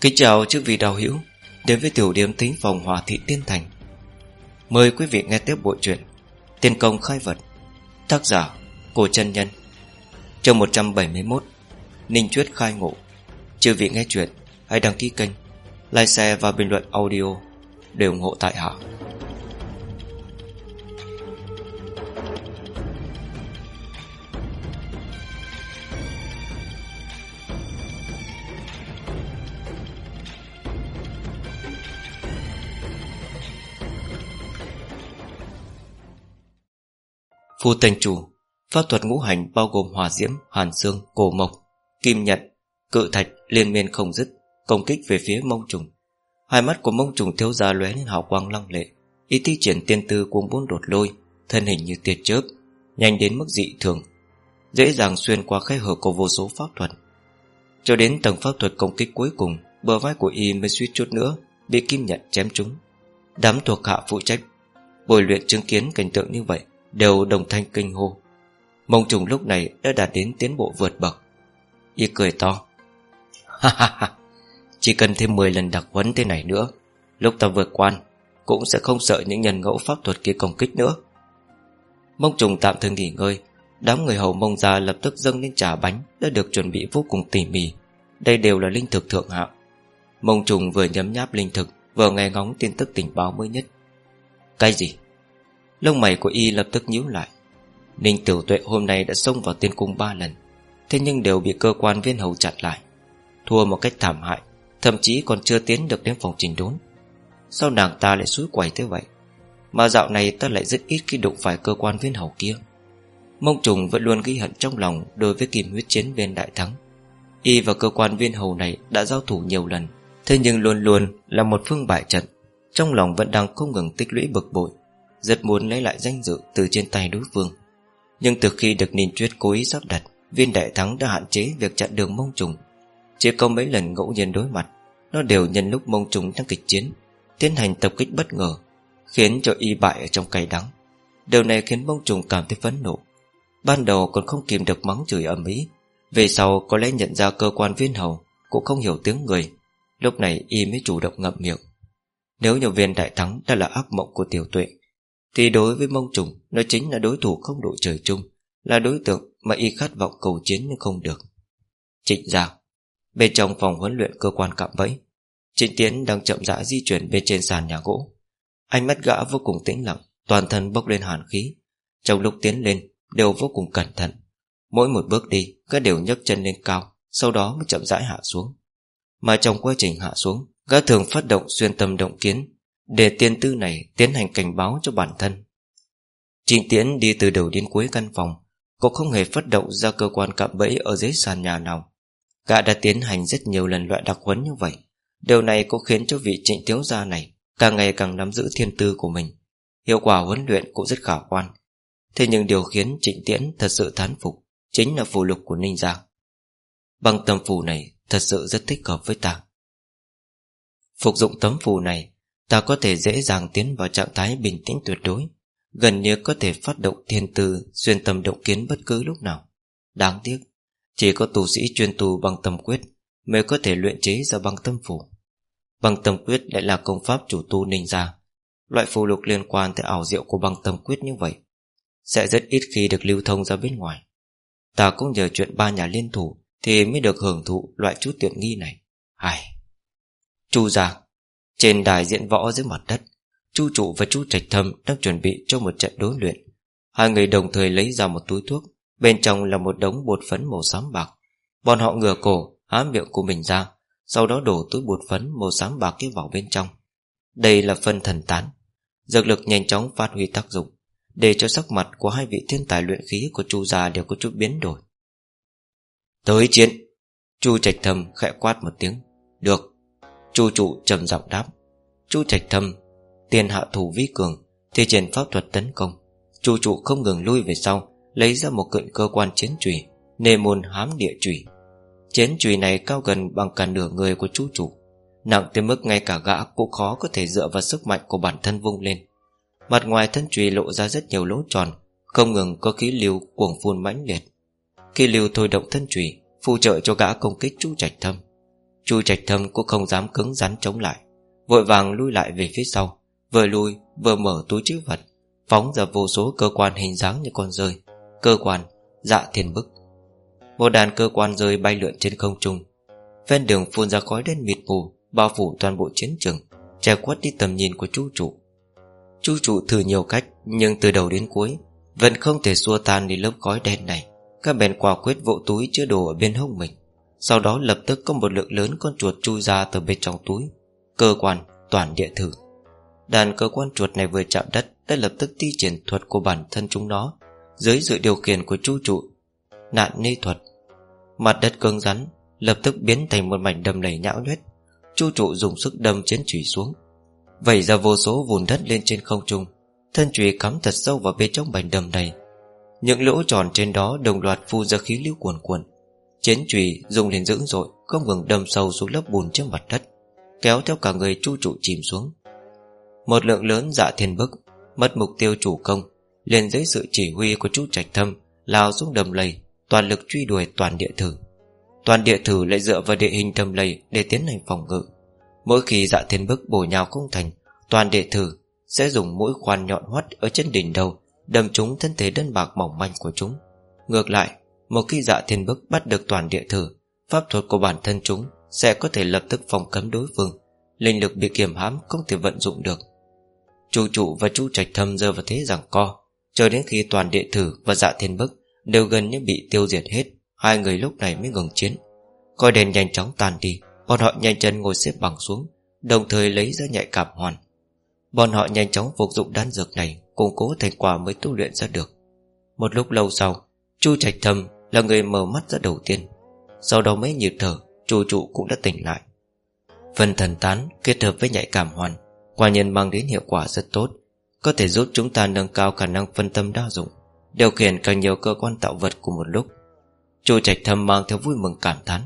Kính chào chư vị đạo hữu Đến với tiểu điểm tính phòng hòa thị tiên thành. Mời quý vị nghe tiếp bộ truyện Tiên công khai vật, Tác giả Cổ chân Nhân, Chương 171 Ninh Chuyết khai ngộ. Chư vị nghe chuyện, Hãy đăng ký kênh, Like share và bình luận audio Để ủng hộ tại hạ. Khu thành chủ Pháp thuật ngũ hành bao gồm hỏa diễm, hàn xương, cổ mộc, kim nhật, cự thạch liên miên không dứt, công kích về phía mông trùng. Hai mắt của mông trùng thiếu ra lóe lên hào quang lăng lệ, ý thi triển tiên tư cuồng bốn đột lôi, thân hình như tiệt chớp, nhanh đến mức dị thường, dễ dàng xuyên qua khe hở của vô số pháp thuật. Cho đến tầng pháp thuật công kích cuối cùng, bờ vai của y mới suýt chút nữa bị kim nhật chém trúng. Đám thuộc hạ phụ trách bồi luyện chứng kiến cảnh tượng như vậy đều đồng thanh kinh hô. Mông trùng lúc này đã đạt đến tiến bộ vượt bậc. Y cười to. Ha ha ha, chỉ cần thêm 10 lần đặc huấn thế này nữa, lúc ta vượt quan, cũng sẽ không sợ những nhân ngẫu pháp thuật kia công kích nữa. Mông trùng tạm thời nghỉ ngơi, đám người hầu mông ra lập tức dâng lên trà bánh đã được chuẩn bị vô cùng tỉ mỉ. Đây đều là linh thực thượng hạng. Mông trùng vừa nhấm nháp linh thực, vừa nghe ngóng tin tức tình báo mới nhất. Cái gì? Lông mày của y lập tức nhíu lại. Ninh tiểu tuệ hôm nay đã xông vào tiên cung ba lần, Thế nhưng đều bị cơ quan viên hầu chặn lại. Thua một cách thảm hại, Thậm chí còn chưa tiến được đến phòng trình đốn. Sao nàng ta lại suối quẩy thế vậy? Mà dạo này ta lại rất ít khi đụng phải cơ quan viên hầu kia. Mông trùng vẫn luôn ghi hận trong lòng Đối với kim huyết chiến viên đại thắng. Y và cơ quan viên hầu này đã giao thủ nhiều lần, Thế nhưng luôn luôn là một phương bại trận. Trong lòng vẫn đang không ngừng tích lũy bực bội rất muốn lấy lại danh dự từ trên tay đối phương. Nhưng từ khi được Ninh Chuyết cố ý sắp đặt, Viên đại thắng đã hạn chế việc chặn đường mông trùng. Chỉ có mấy lần ngẫu nhiên đối mặt, Nó đều nhân lúc mông trùng đang kịch chiến, Tiến hành tập kích bất ngờ, Khiến cho y bại ở trong cay đắng. Điều này khiến mông trùng cảm thấy phấn nộ. Ban đầu còn không kìm được mắng chửi ở mỹ Về sau có lẽ nhận ra cơ quan viên hầu Cũng không hiểu tiếng người, Lúc này y mới chủ động ngậm miệng. Nếu như viên đại thắng đã là ác mộng của tiểu tuệ thì đối với mông trùng, Nó chính là đối thủ không đội trời chung, Là đối tượng mà y khát vọng cầu chiến nhưng không được. Trịnh Giang Bên trong phòng huấn luyện cơ quan cạm bẫy, Trịnh Tiến đang chậm rãi di chuyển bên trên sàn nhà gỗ. Ánh mắt gã vô cùng tĩnh lặng, Toàn thân bốc lên hàn khí. Trong lúc tiến lên, đều vô cùng cẩn thận. Mỗi một bước đi, Gã đều nhấc chân lên cao, Sau đó mới chậm rãi hạ xuống. Mà trong quá trình hạ xuống, Gã thường phát động xuyên tâm động kiến để tiên tư này tiến hành cảnh báo cho bản thân. Trình Tiễn đi từ đầu đến cuối căn phòng Cũng không hề phát động ra cơ quan cạm bẫy Ở dưới sàn nhà nào. Gã đã tiến hành rất nhiều lần loại đặc huấn như vậy. Điều này cũng khiến cho vị trịnh thiếu gia này Càng ngày càng nắm giữ thiên tư của mình. Hiệu quả huấn luyện cũng rất khả quan. Thế nhưng điều khiến trịnh tiễn thật sự thán phục Chính là phù lục của Ninh Giang Bằng tầm phù này Thật sự rất thích hợp với ta. Phục dụng tấm phù này Ta có thể dễ dàng tiến vào trạng thái bình tĩnh tuyệt đối, Gần như có thể phát động thiên tư, Xuyên tâm động kiến bất cứ lúc nào. Đáng tiếc, Chỉ có tu sĩ chuyên tu bằng tâm quyết Mới có thể luyện chế ra băng tâm phủ. Băng tâm quyết lại là công pháp chủ tu ninh ra Loại phù lục liên quan tới ảo diệu của băng tâm quyết như vậy, Sẽ rất ít khi được lưu thông ra bên ngoài. Ta cũng nhờ chuyện ba nhà liên thủ Thì mới được hưởng thụ loại chút tiện nghi này. Hài Chu già trên đài diễn võ dưới mặt đất, Chu trụ và chu trạch thâm đang chuẩn bị cho một trận đối luyện. Hai người đồng thời lấy ra một túi thuốc, Bên trong là một đống bột phấn màu xám bạc. Bọn họ ngửa cổ, Há miệng của mình ra, Sau đó đổ túi bột phấn màu xám bạc kia vào bên trong. Đây là phân thần tán. Dược lực nhanh chóng phát huy tác dụng, Để cho sắc mặt của hai vị thiên tài luyện khí Của chu già đều có chút biến đổi. Tới chiến! Chu trạch thầm khẽ quát một tiếng. Được. Chu trụ trầm giọng đáp. Chu trạch thâm, Tiền hạ thủ vi cường, Thì triển pháp thuật tấn công. Chu trụ không ngừng lui về sau, Lấy ra một cận cơ quan chiến trùy, Nề môn hám địa trùy. Chiến trùy này cao gần bằng cả nửa người của chu trụ. Nặng tới mức ngay cả gã cũng khó có thể dựa vào sức mạnh của bản thân vung lên. Mặt ngoài thân trùy lộ ra rất nhiều lỗ tròn, Không ngừng có khí lưu cuồng phun mãnh liệt. Khi lưu thôi động thân trùy, Phù trợ cho gã công kích chu trạch thâm. Chu trạch thâm cũng không dám cứng rắn chống lại. Vội vàng lui lại về phía sau, Vừa lui vừa mở túi chữ vật, Phóng ra vô số cơ quan hình dáng như con rơi, Cơ quan Dạ thiên bức. Một đàn cơ quan rơi bay lượn trên không trung, Ven đường phun ra khói đen mịt mù, Bao phủ toàn bộ chiến trường, Che khuất đi tầm nhìn của chú trụ. Chú trụ thử nhiều cách, Nhưng từ đầu đến cuối, Vẫn không thể xua tan đi lớp khói đen này. Các bèn quả quyết vỗ túi chứa đồ ở bên hông mình, Sau đó lập tức có một lượng lớn con chuột chui ra từ bên trong túi Cơ quan, toàn địa thử Đàn cơ quan chuột này vừa chạm đất Đã lập tức thi triển thuật của bản thân chúng nó, Dưới sự điều khiển của chu trụ, Nạn ni thuật. Mặt đất cứng rắn, Lập tức biến thành một mảnh đầm lầy nhão nhuyết. Chu trụ dùng sức đâm chiến chủy xuống, Vẩy ra vô số vùn đất lên trên không trung, Thân chủy cắm thật sâu vào bên trong mảnh đầm này. Những lỗ tròn trên đó đồng loạt phun ra khí lưu cuồn cuộn. Chiến chủy dùng lên dữ dội Không ngừng đâm sâu xuống lớp bùn trên mặt đất. Kéo theo cả người chu trụ chìm xuống. Một lượng lớn dạ thiên bức, Mất mục tiêu chủ công, liền dưới sự chỉ huy của chú trạch thâm, Lao xuống đầm lầy, Toàn lực truy đuổi toàn địa thử. Toàn địa thử lại dựa vào địa hình đầm lầy Để tiến hành phòng ngự. Mỗi khi dạ thiên bức bổ nhào không thành, Toàn địa thử sẽ dùng mũi khoan nhọn hoắt Ở chân đỉnh đầu, Đâm trúng thân thể đơn bạc mỏng manh của chúng. Ngược lại, Một khi dạ thiên bức bắt được toàn địa thử, Pháp thuật của bản thân chúng sẽ có thể lập tức phòng cấm đối phương. Linh lực bị kiềm hãm không thể vận dụng được. Chu trụ và chu trạch thâm rơi vào thế rằng co. Cho đến khi toàn địa thử và dạ thiên bức Đều gần như bị tiêu diệt hết, Hai người lúc này mới ngừng chiến. Coi đèn nhanh chóng tàn đi, Bọn họ nhanh chân ngồi xếp bằng xuống, Đồng thời lấy ra nhạy cảm hoàn. Bọn họ nhanh chóng phục dụng đan dược này, Củng cố thành quả mới tu luyện ra được. Một lúc lâu sau, Chu Trạch Thâm là người mở mắt ra đầu tiên, Sau đó mấy nhịp thở. Chu trụ cũng đã tỉnh lại. Phần thần tán kết hợp với nhạy cảm hoàn, Quả nhiên mang đến hiệu quả rất tốt, Có thể giúp chúng ta nâng cao khả năng phân tâm đa dụng, Điều khiển càng nhiều cơ quan tạo vật cùng một lúc. Chu Trạch Thâm mang theo vui mừng cảm thán.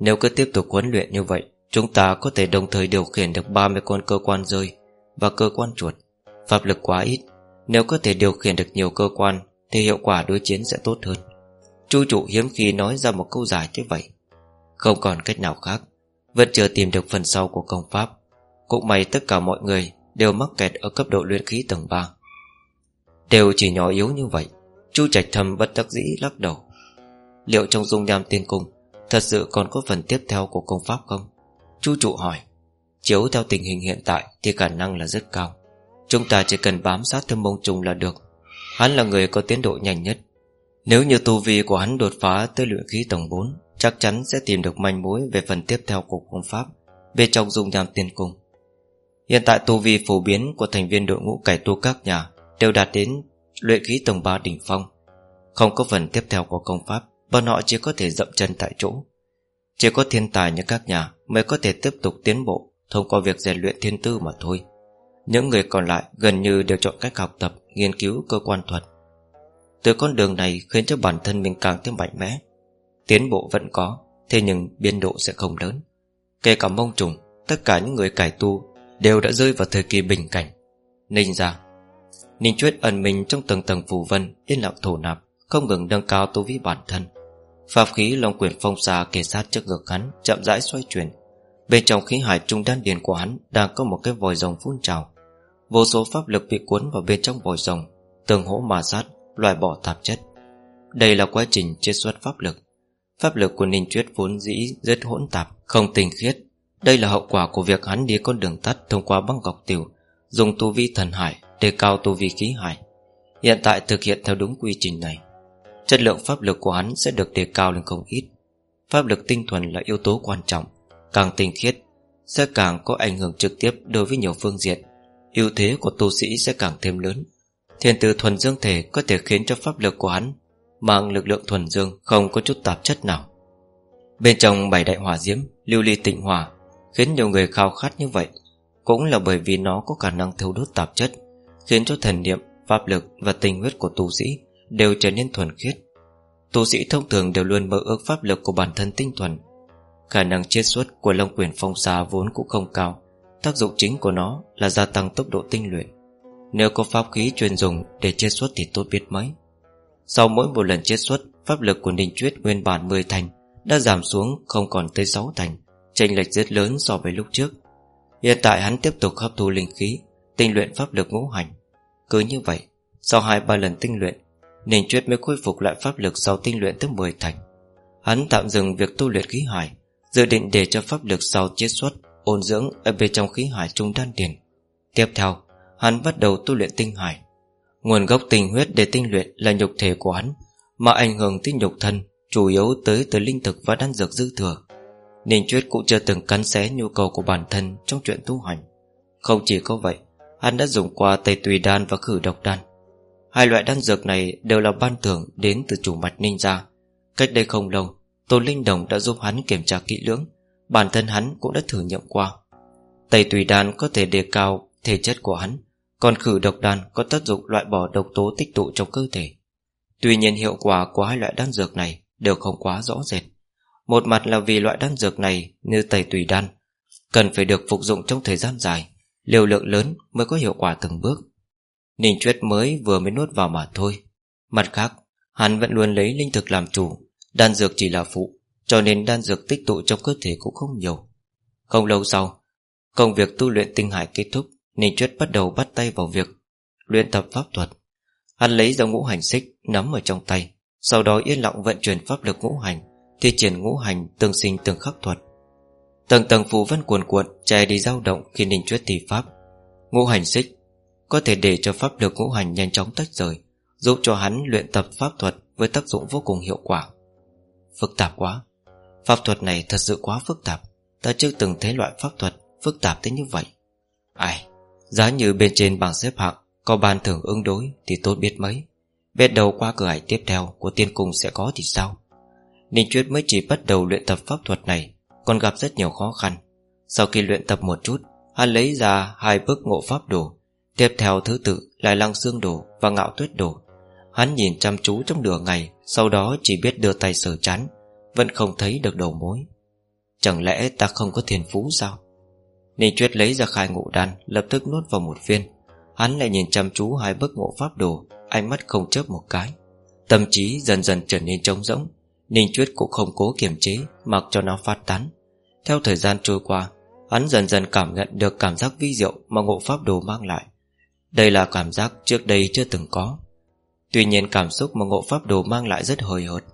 Nếu cứ tiếp tục huấn luyện như vậy, Chúng ta có thể đồng thời điều khiển được 30 con cơ quan rơi Và cơ quan chuột. Pháp lực quá ít, Nếu có thể điều khiển được nhiều cơ quan Thì hiệu quả đối chiến sẽ tốt hơn. Chu trụ hiếm khi nói ra một câu giải như vậy. Không còn cách nào khác. Vẫn chưa tìm được phần sau của công pháp. Cũng may tất cả mọi người Đều mắc kẹt ở cấp độ luyện khí tầng 3 Đều chỉ nhỏ yếu như vậy. Chu trạch thầm bất đắc dĩ lắc đầu. Liệu trong dung nham tiên cung, Thật sự còn có phần tiếp theo của công pháp không? Chu trụ hỏi. Chiếu theo tình hình hiện tại Thì khả năng là rất cao. Chúng ta chỉ cần bám sát thâm mông trùng là được. Hắn là người có tiến độ nhanh nhất. Nếu như tu vi của hắn đột phá Tới luyện khí tầng 4 Chắc chắn sẽ tìm được manh mối về phần tiếp theo của công pháp, Về trong dung nham tiên cung. Hiện tại tu vi phổ biến Của thành viên đội ngũ cải tu các nhà Đều đạt đến luyện khí tầng 3 đỉnh phong. Không có phần tiếp theo của công pháp, Bọn họ chỉ có thể dậm chân tại chỗ. Chỉ có thiên tài như các nhà Mới có thể tiếp tục tiến bộ Thông qua việc rèn luyện thiên tư mà thôi. Những người còn lại gần như đều chọn cách học tập, Nghiên cứu cơ quan thuật. Từ con đường này khiến cho bản thân mình càng thêm mạnh mẽ. Tiến bộ vẫn có, Thế nhưng biên độ sẽ không lớn. Kể cả mông trùng, Tất cả những người cải tu Đều đã rơi vào thời kỳ bình cảnh. Ninh ra Ninh Chuyết ẩn mình trong tầng tầng phù vân, Yên lặng thổ nạp, Không ngừng nâng cao tu vi bản thân. Pháp khí long quyền phong xa kề sát trước ngực hắn Chậm rãi xoay chuyển. Bên trong khí hải trung đan điền của hắn Đang có một cái vòi rồng phun trào. Vô số pháp lực bị cuốn vào bên trong vòi rồng, Tường hỗ mà sát, Loại bỏ tạp chất. Đây là quá trình chiết xuất pháp lực. Pháp lực của Ninh Chuyết vốn dĩ rất hỗn tạp, Không tinh khiết. Đây là hậu quả của việc hắn đi con đường tắt Thông qua băng gọc tiểu, Dùng tu vi thần hải để cao tu vi khí hải. Hiện tại thực hiện theo đúng quy trình này, Chất lượng pháp lực của hắn sẽ được đề cao lên không ít. Pháp lực tinh thuần là yếu tố quan trọng, Càng tinh khiết Sẽ càng có ảnh hưởng trực tiếp đối với nhiều phương diện. Ưu thế của tu sĩ sẽ càng thêm lớn. Thiền từ thuần dương thể có thể khiến cho pháp lực của hắn Mang lực lượng thuần dương không có chút tạp chất nào. Bên trong bảy đại hỏa diễm Lưu ly tịnh hỏa Khiến nhiều người khao khát như vậy Cũng là bởi vì nó có khả năng thiêu đốt tạp chất Khiến cho thần niệm, pháp lực và tình huyết của tu sĩ Đều trở nên thuần khiết. Tu sĩ thông thường đều luôn mơ ước pháp lực của bản thân tinh thuần. Khả năng chiết xuất của Long quyền phong xà vốn cũng không cao Tác dụng chính của nó là gia tăng tốc độ tinh luyện. Nếu có pháp khí chuyên dùng để chiết xuất thì tốt biết mấy. Sau mỗi một lần chiết xuất, Pháp lực của Ninh Chuyết nguyên bản 10 thành, Đã giảm xuống không còn tới 6 thành, chênh lệch rất lớn so với lúc trước. Hiện tại hắn tiếp tục hấp thu linh khí, Tinh luyện pháp lực ngũ hành. Cứ như vậy, Sau hai ba lần tinh luyện, Ninh chuyết mới khôi phục lại pháp lực sau tinh luyện tới 10 thành. Hắn tạm dừng việc tu luyện khí hải, Dự định để cho pháp lực sau chiết xuất Ôn dưỡng ở bên trong khí hải trung đan điền. Tiếp theo, Hắn bắt đầu tu luyện tinh hải. Nguồn gốc tinh huyết để tinh luyện là nhục thể của hắn, Mà ảnh hưởng tới nhục thân Chủ yếu tới từ linh thực và đan dược dư thừa. Ninh Chuyết cũng chưa từng cắn xé nhu cầu của bản thân Trong chuyện tu hành. Không chỉ có vậy, Hắn đã dùng qua Tây Tùy Đan và Khử Độc Đan. Hai loại đan dược này đều là ban thưởng Đến từ chủ mạch ninh gia Cách đây không lâu Tô Linh Đồng đã giúp hắn kiểm tra kỹ lưỡng, Bản thân hắn cũng đã thử nghiệm qua. Tây Tùy Đan có thể đề cao Thể chất của hắn còn khử độc đan có tác dụng loại bỏ độc tố tích tụ trong cơ thể. Tuy nhiên hiệu quả của hai loại đan dược này Đều không quá rõ rệt. Một mặt là vì loại đan dược này Như tẩy tùy đan Cần phải được phục dụng trong thời gian dài, Liều lượng lớn mới có hiệu quả từng bước. Ninh Chuyết mới vừa mới nuốt vào mà thôi. Mặt khác, Hắn vẫn luôn lấy linh thực làm chủ, Đan dược chỉ là phụ, Cho nên đan dược tích tụ trong cơ thể cũng không nhiều. Không lâu sau, Công việc tu luyện tinh hải kết thúc. Ninh Chuyết bắt đầu bắt tay vào việc Luyện tập pháp thuật. Hắn lấy ra ngũ hành xích, nắm ở trong tay, Sau đó yên lặng vận chuyển pháp lực ngũ hành, Thi triển ngũ hành tương sinh tương khắc thuật. Tầng tầng phù vân cuồn cuộn Chạy đi dao động khi Ninh Chuyết thi pháp. Ngũ hành xích Có thể để cho pháp lực ngũ hành nhanh chóng tách rời, Giúp cho hắn luyện tập pháp thuật Với tác dụng vô cùng hiệu quả. Phức tạp quá. Pháp thuật này thật sự quá phức tạp. Ta chưa từng thấy loại pháp thuật phức tạp tới như vậy. Ai? Giá như bên trên bảng xếp hạng, Có ban thưởng ứng đối thì tốt biết mấy. Biết đầu qua cửa ải tiếp theo Của tiên cung sẽ có thì sao? Ninh Chuyết mới chỉ bắt đầu luyện tập pháp thuật này, Còn gặp rất nhiều khó khăn. Sau khi luyện tập một chút, Hắn lấy ra hai bức ngộ pháp đồ, Tiếp theo thứ tự lại lăng xương đồ Và ngạo tuyết đồ. Hắn nhìn chăm chú trong nửa ngày, Sau đó chỉ biết đưa tay sờ chán, Vẫn không thấy được đầu mối. Chẳng lẽ ta không có thiền phú sao? Ninh Chuyết lấy ra khai ngộ đan, Lập tức nuốt vào một viên. Hắn lại nhìn chăm chú hai bức ngộ pháp đồ, Ánh mắt không chớp một cái. Tâm trí dần dần trở nên trống rỗng. Ninh Chuyết cũng không cố kiềm chế, Mặc cho nó phát tán. Theo thời gian trôi qua, Hắn dần dần cảm nhận được cảm giác vi diệu Mà ngộ pháp đồ mang lại. Đây là cảm giác trước đây chưa từng có. Tuy nhiên cảm xúc mà ngộ pháp đồ mang lại rất hời hợt.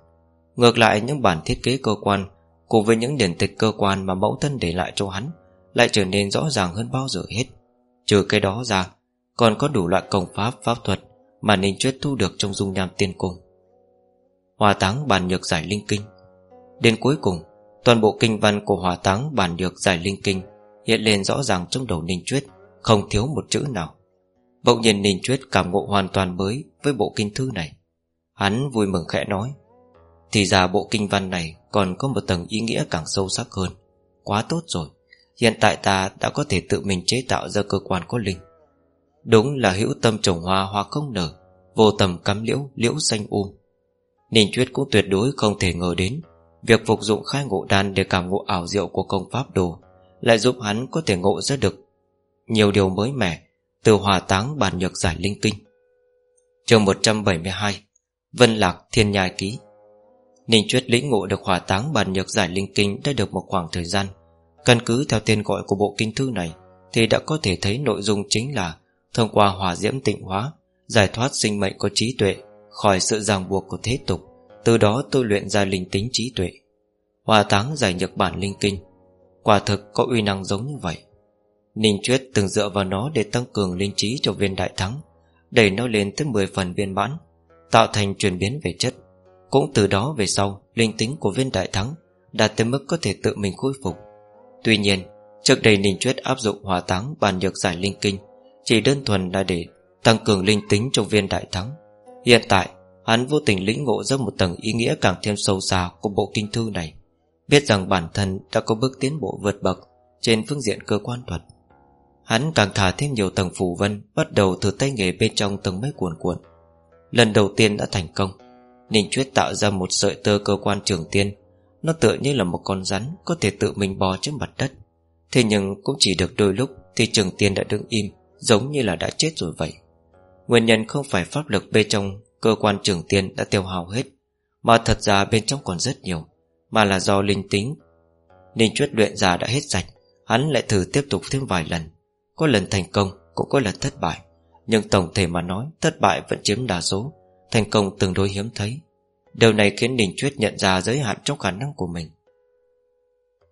Ngược lại, những bản thiết kế cơ quan, Cùng với những điển tịch cơ quan mà mẫu thân để lại cho hắn lại trở nên rõ ràng hơn bao giờ hết. Trừ cái đó ra Còn có đủ loại công pháp, pháp thuật Mà Ninh Chuyết thu được trong dung nham tiên cung. Hòa táng bản nhược giải linh kinh. Đến cuối cùng Toàn bộ kinh văn của hòa táng bản nhược giải linh kinh Hiện lên rõ ràng trong đầu Ninh Chuyết Không thiếu một chữ nào. Bỗng nhiên Ninh Chuyết cảm ngộ hoàn toàn mới Với bộ kinh thư này. Hắn vui mừng khẽ nói Thì ra bộ kinh văn này Còn có một tầng ý nghĩa càng sâu sắc hơn. Quá tốt rồi. Hiện tại ta đã có thể tự mình chế tạo ra cơ quan có linh. Đúng là hữu tâm trồng hoa hoa không nở, Vô tầm cắm liễu liễu xanh um. Ninh Chuyết cũng tuyệt đối không thể ngờ đến, Việc phục dụng khai ngộ đan Để cảm ngộ ảo diệu của công pháp đồ Lại giúp hắn có thể ngộ ra được Nhiều điều mới mẻ Từ hòa táng bản nhược giải linh kinh chương 172 Vân Lạc Thiên Nhai Ký. Ninh Chuyết lĩnh ngộ được hòa táng bản nhược giải linh kinh Đã được một khoảng thời gian Căn cứ theo tên gọi của bộ kinh thư này, Thì đã có thể thấy nội dung chính là Thông qua hòa diễm tịnh hóa, Giải thoát sinh mệnh có trí tuệ Khỏi sự ràng buộc của thế tục. Từ đó tôi luyện ra linh tính trí tuệ. Hòa táng giải nhược bản linh kinh. Quả thực có uy năng giống như vậy. Ninh Chuyết từng dựa vào nó để tăng cường linh trí cho viên đại thắng, Đẩy nó lên tới 10 phần viên mãn, Tạo thành chuyển biến về chất. Cũng từ đó về sau, Linh tính của viên đại thắng Đạt tới mức có thể tự mình khôi phục. Tuy nhiên, Trước đây Ninh Chuyết áp dụng hòa táng bàn nhược giải linh kinh, Chỉ đơn thuần là để Tăng cường linh tính trong viên đại thắng. Hiện tại, Hắn vô tình lĩnh ngộ ra một tầng ý nghĩa càng thêm sâu xa của bộ kinh thư này, Biết rằng bản thân đã có bước tiến bộ vượt bậc Trên phương diện cơ quan thuật. Hắn càng thả thêm nhiều tầng phủ vân, Bắt đầu từ tay nghề bên trong tầng mấy cuộn cuộn. Lần đầu tiên đã thành công, Ninh Chuyết tạo ra một sợi tơ cơ quan trường tiên nó tựa như là một con rắn Có thể tự mình bò trên mặt đất. Thế nhưng cũng chỉ được đôi lúc Thì trường tiên đã đứng im, Giống như là đã chết rồi vậy. Nguyên nhân không phải pháp lực bên trong Cơ quan trường tiên đã tiêu hao hết, Mà thật ra bên trong còn rất nhiều, Mà là do linh tính. Ninh Chuyết luyện già đã hết sạch, Hắn lại thử tiếp tục thêm vài lần. Có lần thành công cũng có lần thất bại, Nhưng tổng thể mà nói Thất bại vẫn chiếm đa số, Thành công tương đối hiếm thấy. Điều này khiến đình Chuyết nhận ra giới hạn trong khả năng của mình.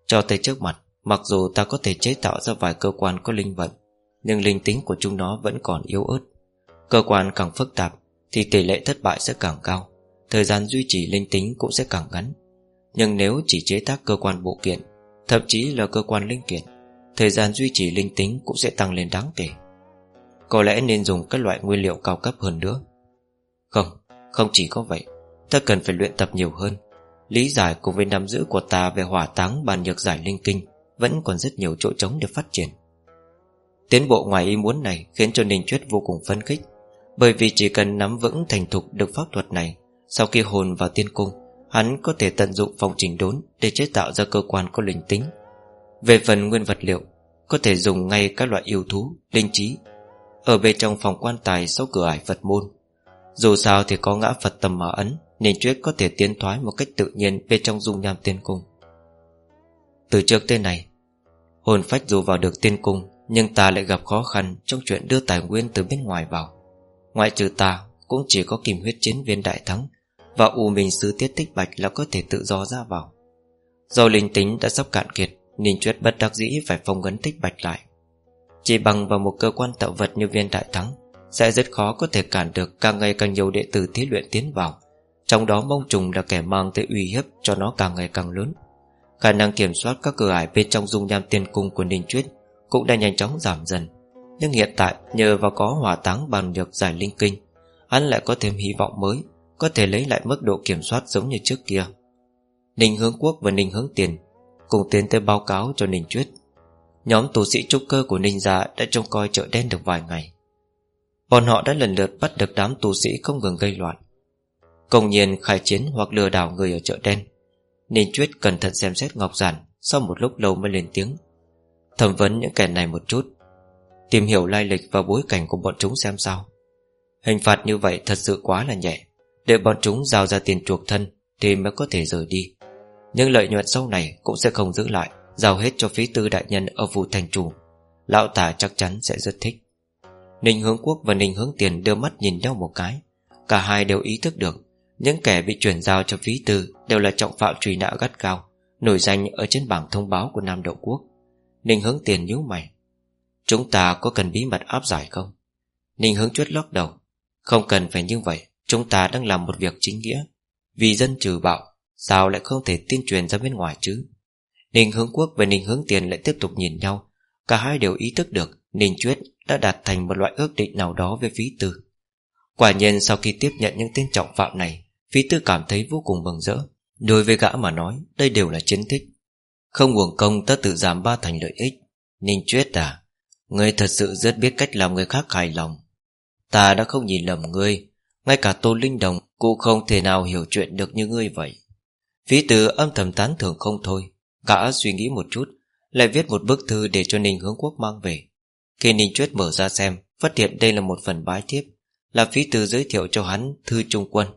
Cho tới trước mặt Mặc dù ta có thể chế tạo ra vài cơ quan có linh vận Nhưng linh tính của chúng nó vẫn còn yếu ớt. Cơ quan càng phức tạp Thì tỷ lệ thất bại sẽ càng cao Thời gian duy trì linh tính cũng sẽ càng ngắn. Nhưng nếu chỉ chế tác cơ quan bộ kiện Thậm chí là cơ quan linh kiện Thời gian duy trì linh tính cũng sẽ tăng lên đáng kể. Có lẽ nên dùng các loại nguyên liệu cao cấp hơn nữa. Không, không chỉ có vậy. Ta cần phải luyện tập nhiều hơn. Lý giải cùng với nắm giữ của ta về hỏa táng bàn nhược giải linh kinh Vẫn còn rất nhiều chỗ trống để phát triển. Tiến bộ ngoài ý muốn này Khiến cho Ninh Chuyết vô cùng phấn khích Bởi vì chỉ cần nắm vững thành thục được pháp thuật này Sau khi hồn vào tiên cung Hắn có thể tận dụng phòng trình đốn Để chế tạo ra cơ quan có linh tính. Về phần nguyên vật liệu Có thể dùng ngay các loại yêu thú, linh trí. Ở bên trong phòng quan tài Sau cửa ải Phật môn Dù sao thì có ngã Phật tầm mà ấn nên Chuyết có thể tiến thoái một cách tự nhiên về trong dung nham tiên cung. Từ trước tới này Hồn phách dù vào được tiên cung, Nhưng ta lại gặp khó khăn Trong chuyện đưa tài nguyên từ bên ngoài vào. Ngoại trừ ta, cũng chỉ có kìm huyết chiến viên đại thắng và U Minh Sứ Tiết Tích Bạch là có thể tự do ra vào. Do linh tính đã sắp cạn kiệt Ninh Chuyết bất đắc dĩ phải phong ngấn Tích Bạch lại. Chỉ bằng vào một cơ quan tạo vật như viên đại thắng, Sẽ rất khó có thể cản được Càng ngày càng nhiều đệ tử thí luyện tiến vào. Trong đó mông trùng là kẻ mang tới uy hiếp Cho nó càng ngày càng lớn. Khả năng kiểm soát các cửa ải bên trong dung nham tiên cung của Ninh Chuyết Cũng đã nhanh chóng giảm dần. Nhưng hiện tại, nhờ vào có hỏa táng bằng được giải linh kinh, Hắn lại có thêm hy vọng mới, có thể lấy lại mức độ kiểm soát giống như trước kia. Ninh hướng quốc và Ninh hướng tiền Cùng tiến tới báo cáo cho Ninh Chuyết. Nhóm tù sĩ trúc cơ của Ninh gia Đã trông coi chợ đen được vài ngày. Bọn họ đã lần lượt bắt được đám tù sĩ không ngừng gây loạn. Công nhiên khai chiến hoặc lừa đảo người ở chợ đen. Ninh Chuyết cẩn thận xem xét Ngọc Giản Sau một lúc lâu mới lên tiếng. Thẩm vấn những kẻ này một chút. Tìm hiểu lai lịch và bối cảnh của bọn chúng xem sao. Hình phạt như vậy thật sự quá là nhẹ. Để bọn chúng giao ra tiền chuộc thân Thì mới có thể rời đi. Nhưng lợi nhuận sau này cũng sẽ không giữ lại, Giao hết cho phí tư đại nhân ở vụ thành chủ. Lão tả chắc chắn sẽ rất thích. Ninh hướng quốc và Ninh hướng tiền đưa mắt nhìn nhau một cái. Cả hai đều ý thức được những kẻ bị chuyển giao cho phí tư Đều là trọng phạm truy nã gắt cao Nổi danh ở trên bảng thông báo của Nam Đậu Quốc. Ninh hướng tiền nhíu mày. Chúng ta có cần bí mật áp giải không? Ninh hướng chuốt lóc đầu. Không cần phải như vậy, Chúng ta đang làm một việc chính nghĩa. Vì dân trừ bạo, Sao lại không thể tuyên truyền ra bên ngoài chứ? Ninh hướng quốc và Ninh hướng tiền lại tiếp tục nhìn nhau. Cả hai đều ý thức được Ninh Chuyết đã đạt thành một loại ước định nào đó với phí tư. Quả nhiên sau khi tiếp nhận những tên trọng phạm này Phí tư cảm thấy vô cùng mừng rỡ. Đối với gã mà nói, Đây đều là chiến tích. Không uổng công ta tự giảm ba thành lợi ích. Ninh Chuyết à Ngươi thật sự rất biết cách làm người khác hài lòng. Ta đã không nhìn lầm ngươi. Ngay cả Tô Linh Đồng Cũng không thể nào hiểu chuyện được như ngươi vậy. Phí tử âm thầm tán thưởng không thôi. Gã suy nghĩ một chút, Lại viết một bức thư để cho Ninh Hướng Quốc mang về. Khi Ninh Chuyết mở ra xem, Phát hiện đây là một phần bái thiếp, Là phí tử giới thiệu cho hắn Thư Trung Quân.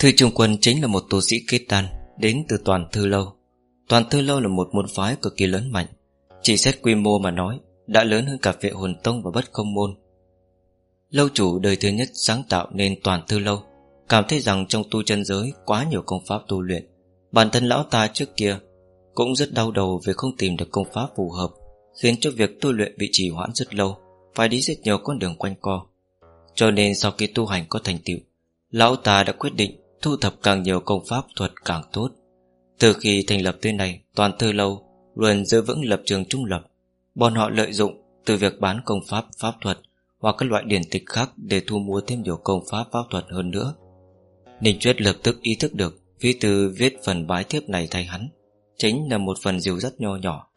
Thư Trung Quân chính là một tu sĩ kết đan Đến từ Toàn Thư Lâu. Toàn Thư Lâu là một môn phái cực kỳ lớn mạnh. Chỉ xét quy mô mà nói, Đã lớn hơn cả vệ hồn tông và bất không môn. Lâu chủ đời thứ nhất sáng tạo nên toàn thư lâu, Cảm thấy rằng trong tu chân giới Quá nhiều công pháp tu luyện. Bản thân lão ta trước kia Cũng rất đau đầu vì không tìm được công pháp phù hợp, Khiến cho việc tu luyện bị trì hoãn rất lâu, Phải đi rất nhiều con đường quanh co. Cho nên sau khi tu hành có thành tựu, Lão ta đã quyết định Thu thập càng nhiều công pháp thuật càng tốt. Từ khi thành lập tới này, Toàn thư lâu luôn giữ vững lập trường trung lập. Bọn họ lợi dụng từ việc bán công pháp pháp thuật hoặc các loại điển tịch khác để thu mua thêm nhiều công pháp pháp thuật hơn nữa. Ninh Chuyết lập tức ý thức được Phi Tư viết phần bái thiếp này thay hắn, Chính là một phần dìu rất nho nhỏ.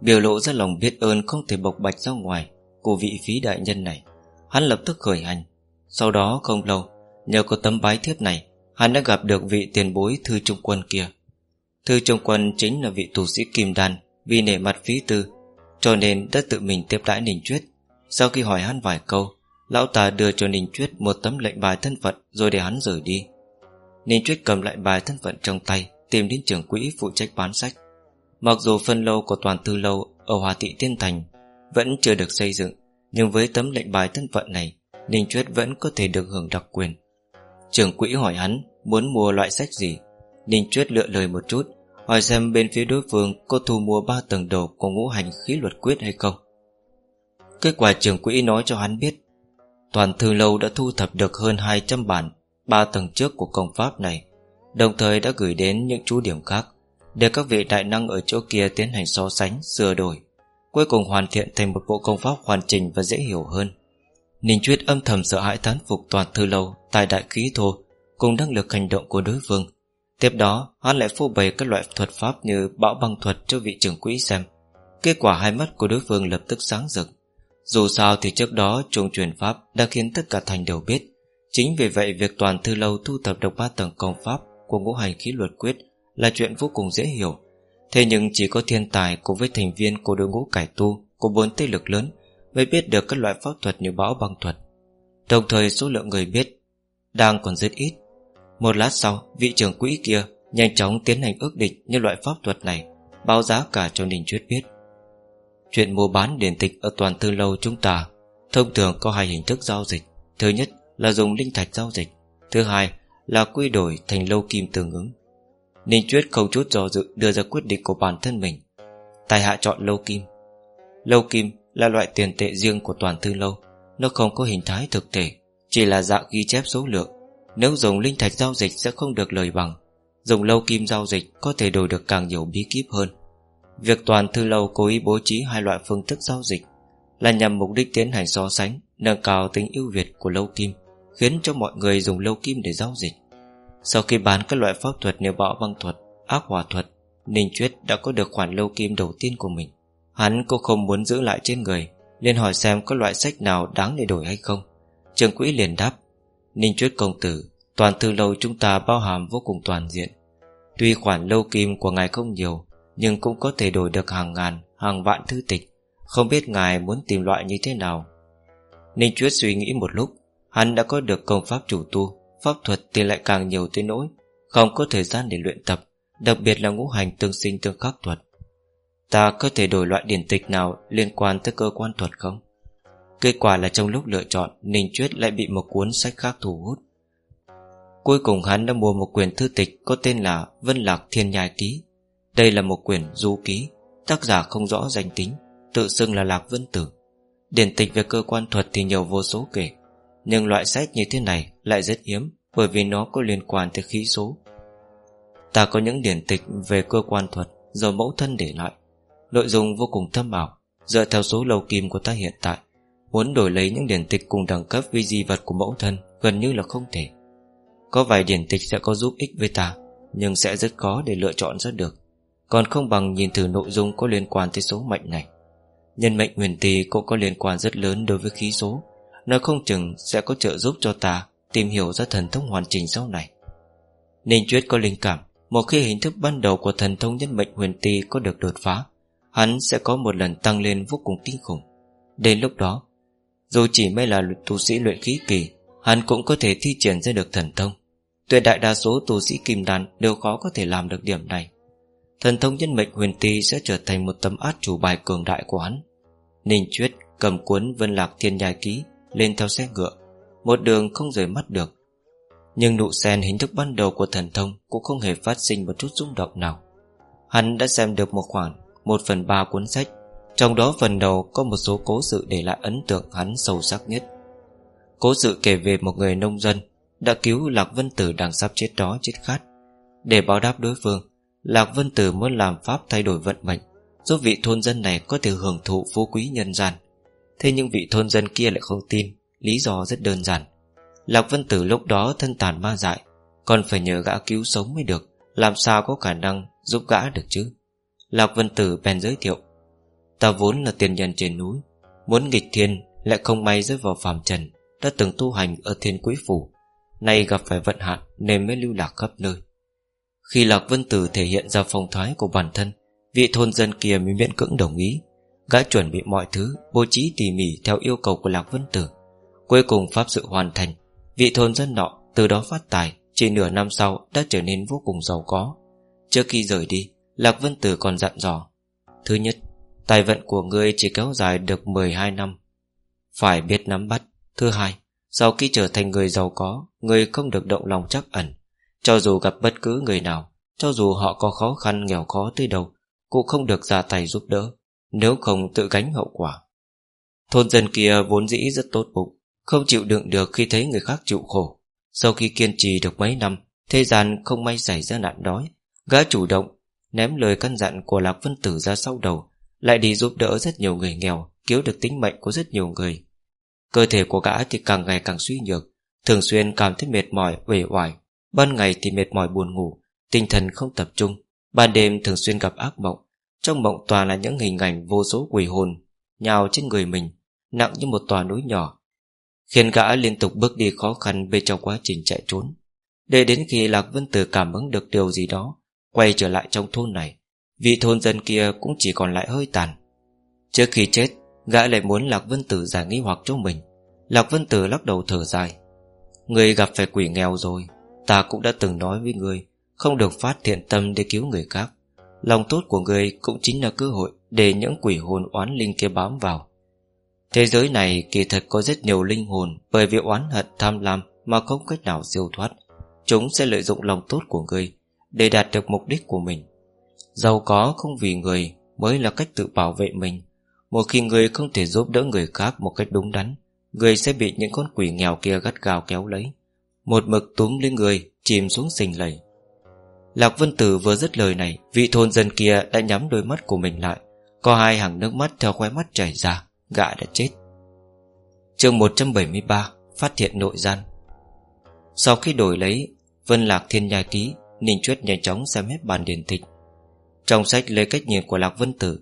Biểu lộ ra lòng biết ơn không thể bộc bạch ra ngoài Của vị phí đại nhân này. Hắn lập tức khởi hành, Sau đó không lâu, Nhờ có tấm bái thiếp này Hắn đã gặp được vị tiền bối Thư Trung Quân kia. Thư Trung Quân chính là vị tù sĩ Kim Đan, Vì nể mặt phí tư, Cho nên đã tự mình tiếp đãi Ninh Chuyết. Sau khi hỏi hắn vài câu, Lão ta đưa cho Ninh Chuyết một tấm lệnh bài thân phận Rồi để hắn rời đi. Ninh Chuyết cầm lại bài thân phận trong tay, tìm đến trưởng quỹ phụ trách bán sách. Mặc dù phân lâu của toàn tư lâu Ở Hòa Thị Tiên Thành Vẫn chưa được xây dựng, Nhưng với tấm lệnh bài thân phận này, Ninh Chuyết vẫn có thể được hưởng đặc quyền. Trưởng quỹ hỏi hắn Muốn mua loại sách gì. Ninh Chuyết lựa lời một chút Hỏi xem bên phía đối phương có thu mua ba tầng đầu của ngũ hành khí luật quyết hay không. Kết quả trưởng quỹ nói cho hắn biết Toàn thư lâu đã thu thập được hơn 200 bản Ba tầng trước của công pháp này Đồng thời đã gửi đến những chú điểm khác Để các vị đại năng ở chỗ kia tiến hành so sánh, sửa đổi Cuối cùng hoàn thiện thành một bộ công pháp hoàn chỉnh và dễ hiểu hơn. Ninh Chuyết âm thầm sợ hãi thán phục toàn thư lâu, Tài đại khí thô, Cùng năng lực hành động của đối phương. Tiếp đó, hắn lại phô bày các loại thuật pháp Như bão băng thuật cho vị trưởng quỹ xem. Kết quả hai mắt của đối phương lập tức sáng rực. Dù sao thì trước đó trung truyền pháp Đã khiến tất cả thành đều biết. Chính vì vậy, việc toàn thư lâu thu thập được ba tầng công pháp Của ngũ hành khí luật quyết Là chuyện vô cùng dễ hiểu. Thế nhưng chỉ có thiên tài cùng với thành viên Của đội ngũ cải tu, Của bốn thế lực lớn Mới biết được các loại pháp thuật như bão băng thuật. Đồng thời số lượng người biết Đang còn rất ít. Một lát sau, vị trưởng quỹ kia Nhanh chóng tiến hành ước định những loại pháp thuật này, Báo giá cả cho Ninh Chuyết biết. Chuyện mua bán điển tịch Ở toàn thư lâu chúng ta, Thông thường có hai hình thức giao dịch. Thứ nhất là dùng linh thạch giao dịch, Thứ hai là quy đổi thành lâu kim tương ứng. Ninh Chuyết không chút do dự đưa ra quyết định của bản thân mình. Tài hạ chọn lâu kim. Lâu kim là loại tiền tệ riêng của toàn thư lâu. Nó không có hình thái thực thể, Chỉ là dạng ghi chép số lượng. Nếu dùng linh thạch giao dịch sẽ không được lời bằng. Dùng lâu kim giao dịch Có thể đổi được càng nhiều bí kíp hơn. Việc toàn thư lâu cố ý bố trí Hai loại phương thức giao dịch Là nhằm mục đích tiến hành so sánh, Nâng cao tính ưu việt của lâu kim, Khiến cho mọi người dùng lâu kim để giao dịch. Sau khi bán các loại pháp thuật như bão băng thuật, Ác hỏa thuật Ninh Chuyết đã có được khoản lâu kim đầu tiên của mình. Hắn cũng không muốn giữ lại trên người, liền hỏi xem có loại sách nào đáng để đổi hay không. Trường quỹ liền đáp, Ninh Chuyết công tử, Toàn thư lâu chúng ta bao hàm vô cùng toàn diện. Tuy khoản lâu kim của ngài không nhiều, Nhưng cũng có thể đổi được hàng ngàn, Hàng vạn thư tịch. Không biết ngài muốn tìm loại như thế nào? Ninh Chuyết suy nghĩ một lúc, Hắn đã có được công pháp chủ tu, Pháp thuật thì lại càng nhiều tới nỗi, Không có thời gian để luyện tập, Đặc biệt là ngũ hành tương sinh tương khắc thuật. Ta có thể đổi loại điển tịch nào Liên quan tới cơ quan thuật không? Kết quả là trong lúc lựa chọn, Ninh Chuyết lại bị một cuốn sách khác thu hút. Cuối cùng hắn đã mua một quyển thư tịch Có tên là Vân Lạc Thiên Nhai Ký. Đây là một quyển du ký, Tác giả không rõ danh tính, Tự xưng là Lạc Vân Tử. Điển tịch về cơ quan thuật thì nhiều vô số kể, Nhưng loại sách như thế này lại rất hiếm Bởi vì nó có liên quan tới khí số. Ta có những điển tịch về cơ quan thuật Do mẫu thân để lại. Nội dung vô cùng thâm ảo, Dựa theo số lâu kim của ta hiện tại. Muốn đổi lấy những điển tịch cùng đẳng cấp với di vật của mẫu thân Gần như là không thể. Có vài điển tịch sẽ có giúp ích với ta, Nhưng sẽ rất khó để lựa chọn ra được. Còn không bằng nhìn thử nội dung có liên quan tới số mệnh này. Nhân mệnh huyền tì cũng có liên quan rất lớn đối với khí số. Nói không chừng sẽ có trợ giúp cho ta Tìm hiểu ra thần thông hoàn chỉnh sau này. Ninh Chuyết có linh cảm, Một khi hình thức ban đầu của thần thông nhân mệnh huyền tì có được đột phá Hắn sẽ có một lần tăng lên vô cùng kinh khủng. Đến lúc đó, Dù chỉ mới là tu sĩ luyện khí kỳ, Hắn cũng có thể thi triển ra được thần thông. Tuyệt đại đa số tu sĩ kim đàn Đều khó có thể làm được điểm này. Thần thông nhân mệnh huyền ti sẽ trở thành một tấm át chủ bài cường đại của hắn. Ninh Chuyết, cầm cuốn, Vân Lạc, Thiên Nhai Ký Lên theo xe ngựa, Một đường không rời mắt được. Nhưng nụ sen hình thức ban đầu của thần thông Cũng không hề phát sinh một chút rung động nào. Hắn đã xem được một khoảng một phần ba cuốn sách, Trong đó phần đầu có một số cố sự để lại ấn tượng hắn sâu sắc nhất. Cố sự kể về một người nông dân Đã cứu Lạc Vân Tử đang sắp chết đó chết khát. Để báo đáp đối phương, Lạc Vân Tử muốn làm pháp thay đổi vận mệnh, Giúp vị thôn dân này có thể hưởng thụ phú quý nhân gian. Thế nhưng vị thôn dân kia lại không tin, Lý do rất đơn giản. Lạc Vân Tử lúc đó thân tàn ma dại, Còn phải nhờ gã cứu sống mới được, Làm sao có khả năng giúp gã được chứ? Lạc Vân Tử bèn giới thiệu, Ta vốn là tiền nhân trên núi, Muốn nghịch thiên lại không may rơi vào phàm trần, Đã từng tu hành ở thiên quý phủ, Nay gặp phải vận hạn Nên mới lưu lạc khắp nơi. Khi Lạc Vân Tử thể hiện ra phong thái của bản thân, Vị thôn dân kia mới miễn cưỡng đồng ý, Gã chuẩn bị mọi thứ, Bố trí tỉ mỉ theo yêu cầu của Lạc Vân Tử. Cuối cùng pháp sự hoàn thành, Vị thôn dân nọ từ đó phát tài, Chỉ nửa năm sau đã trở nên vô cùng giàu có. Trước khi rời đi Lạc Vân Tử còn dặn dò, Thứ nhất, Tài vận của ngươi chỉ kéo dài được 12 năm. Phải biết nắm bắt. Thứ hai, Sau khi trở thành người giàu có, Ngươi không được động lòng chắc ẩn. Cho dù gặp bất cứ người nào, Cho dù họ có khó khăn nghèo khó tới đâu, Cũng không được ra tay giúp đỡ, Nếu không tự gánh hậu quả. Thôn dân kia vốn dĩ rất tốt bụng, Không chịu đựng được khi thấy người khác chịu khổ. Sau khi kiên trì được mấy năm, Thế gian không may xảy ra nạn đói, Gã chủ động Ném lời căn dặn của Lạc Vân Tử ra sau đầu Lại đi giúp đỡ rất nhiều người nghèo Cứu được tính mệnh của rất nhiều người. Cơ thể của gã thì càng ngày càng suy nhược Thường xuyên cảm thấy mệt mỏi, uể oải. Ban ngày thì mệt mỏi buồn ngủ Tinh thần không tập trung. Ban đêm thường xuyên gặp ác mộng. Trong mộng toàn là những hình ảnh vô số quỷ hồn Nhào trên người mình Nặng như một tòa núi nhỏ Khiến gã liên tục bước đi khó khăn Bên trong quá trình chạy trốn. Để đến khi Lạc Vân Tử cảm ứng được điều gì đó Quay trở lại trong thôn này, Vị thôn dân kia cũng chỉ còn lại hơi tàn. Trước khi chết, Gã lại muốn Lạc Vân Tử giải nghi hoặc cho mình. Lạc Vân Tử lắc đầu thở dài. Người gặp phải quỷ nghèo rồi, Ta cũng đã từng nói với người, Không được phát thiện tâm để cứu người khác. Lòng tốt của người cũng chính là cơ hội Để những quỷ hồn oán linh kia bám vào. Thế giới này kỳ thật có rất nhiều linh hồn, Bởi vì oán hận tham lam Mà không cách nào siêu thoát. Chúng sẽ lợi dụng lòng tốt của người để đạt được mục đích của mình. Giàu có không vì người Mới là cách tự bảo vệ mình. Một khi người không thể giúp đỡ người khác Một cách đúng đắn, Người sẽ bị những con quỷ nghèo kia gắt gào kéo lấy. Một mực túm lên người, Chìm xuống sình lầy. Lạc Vân Tử vừa dứt lời này, Vị thôn dân kia đã nhắm đôi mắt của mình lại. Có hai hàng nước mắt theo khóe mắt chảy ra, Gã đã chết. Chương 173 Phát hiện nội gian. Sau khi đổi lấy, Vân Lạc Thiên Nhai Ký Ninh Chuyết nhanh chóng xem hết bản điển tịch Trong sách lấy cách nhìn của Lạc Vân Tử,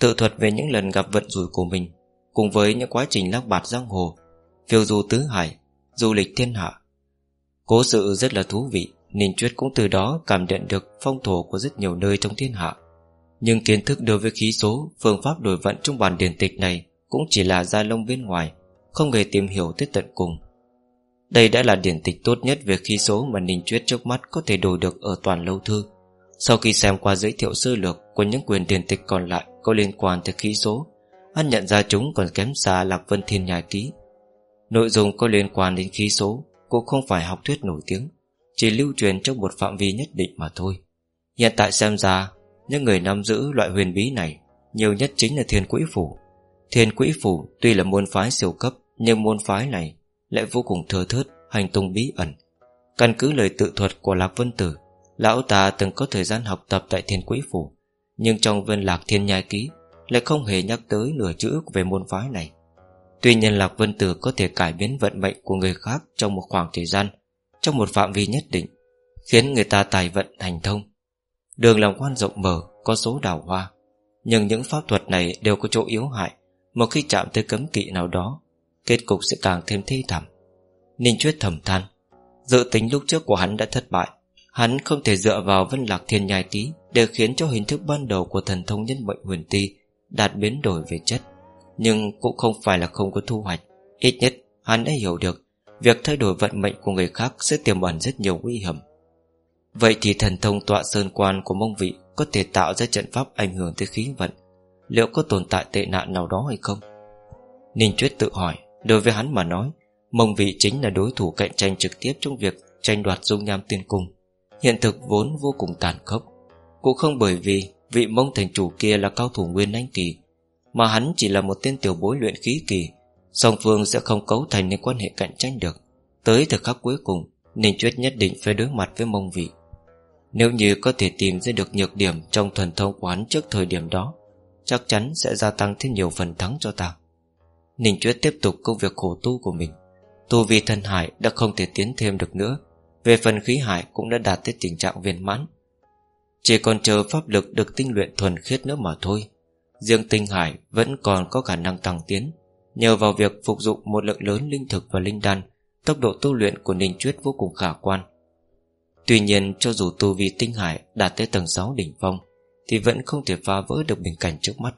Tự thuật về những lần gặp vận rủi của mình, Cùng với những quá trình lắc bạt giang hồ, Phiêu du tứ hải, Du lịch thiên hạ. Cố sự rất là thú vị, Ninh Chuyết cũng từ đó cảm nhận được phong thổ của rất nhiều nơi trong thiên hạ. Nhưng kiến thức đối với khí số, Phương pháp đổi vận trong bản điển tịch này Cũng chỉ là da lông bên ngoài, Không hề tìm hiểu tới tận cùng. Đây đã là điển tịch tốt nhất về khí số Mà Ninh Chuyết trước mắt có thể đổi được ở toàn lâu thư. Sau khi xem qua giới thiệu sơ lược Của những quyền điển tịch còn lại Có liên quan tới khí số, Hắn nhận ra chúng còn kém xa Lạc Vân Thiên nhà Ký. Nội dung có liên quan đến khí số Cũng không phải học thuyết nổi tiếng, Chỉ lưu truyền trong một phạm vi nhất định mà thôi. Hiện tại xem ra, Những người nắm giữ loại huyền bí này Nhiều nhất chính là thiên quỹ phủ. Thiên quỹ phủ tuy là môn phái siêu cấp, Nhưng môn phái này lại vô cùng thơ thớt, hành tung bí ẩn. Căn cứ lời tự thuật của Lạc Vân Tử, Lão ta từng có thời gian học tập tại thiên quỹ phủ, Nhưng trong vân lạc thiên nhai ký lại không hề nhắc tới nửa chữ về môn phái này. Tuy nhiên Lạc Vân Tử có thể cải biến vận mệnh của người khác Trong một khoảng thời gian, Trong một phạm vi nhất định, Khiến người ta tài vận thành thông. Đường làm quan rộng mở, Có số đào hoa, Nhưng những pháp thuật này đều có chỗ yếu hại Một khi chạm tới cấm kỵ nào đó Kết cục sẽ càng thêm thê thảm Ninh Chuyết thầm than, Dự tính lúc trước của hắn đã thất bại. Hắn không thể dựa vào vân lạc thiên nhai tí Để khiến cho hình thức ban đầu của thần thông nhân mệnh huyền ti đạt biến đổi về chất. Nhưng cũng không phải là không có thu hoạch. Ít nhất, hắn đã hiểu được, Việc thay đổi vận mệnh của người khác Sẽ tiềm ẩn rất nhiều nguy hiểm. Vậy thì thần thông tọa sơn quan của mông vị Có thể tạo ra trận pháp ảnh hưởng tới khí vận. Liệu có tồn tại tệ nạn nào đó hay không? Ninh Chuyết tự hỏi. Đối với hắn mà nói, Mông vị chính là đối thủ cạnh tranh trực tiếp Trong việc tranh đoạt dung nham tiên cung. Hiện thực vốn vô cùng tàn khốc. Cũng không bởi vì Vị mông thành chủ kia là cao thủ nguyên anh kỳ, Mà hắn chỉ là một tên tiểu bối luyện khí kỳ, Song phương sẽ không cấu thành nên quan hệ cạnh tranh được. Tới thời khắc cuối cùng, Ninh Chuyết nhất định phải đối mặt với mông vị. Nếu như có thể tìm ra được nhược điểm Trong thuần thông quán trước thời điểm đó, Chắc chắn sẽ gia tăng thêm nhiều phần thắng cho ta. Ninh Chuyết tiếp tục công việc khổ tu của mình. Tu vi thân hải đã không thể tiến thêm được nữa, Về phần khí hải cũng đã đạt tới tình trạng viên mãn. Chỉ còn chờ pháp lực được tinh luyện thuần khiết nữa mà thôi. Riêng tinh hải vẫn còn có khả năng tăng tiến. Nhờ vào việc phục dụng một lượng lớn linh thực và linh đan, Tốc độ tu luyện của Ninh Chuyết vô cùng khả quan. Tuy nhiên, cho dù tu vi tinh hải đạt tới tầng 6 đỉnh phong, Thì vẫn không thể phá vỡ được bình cảnh trước mắt.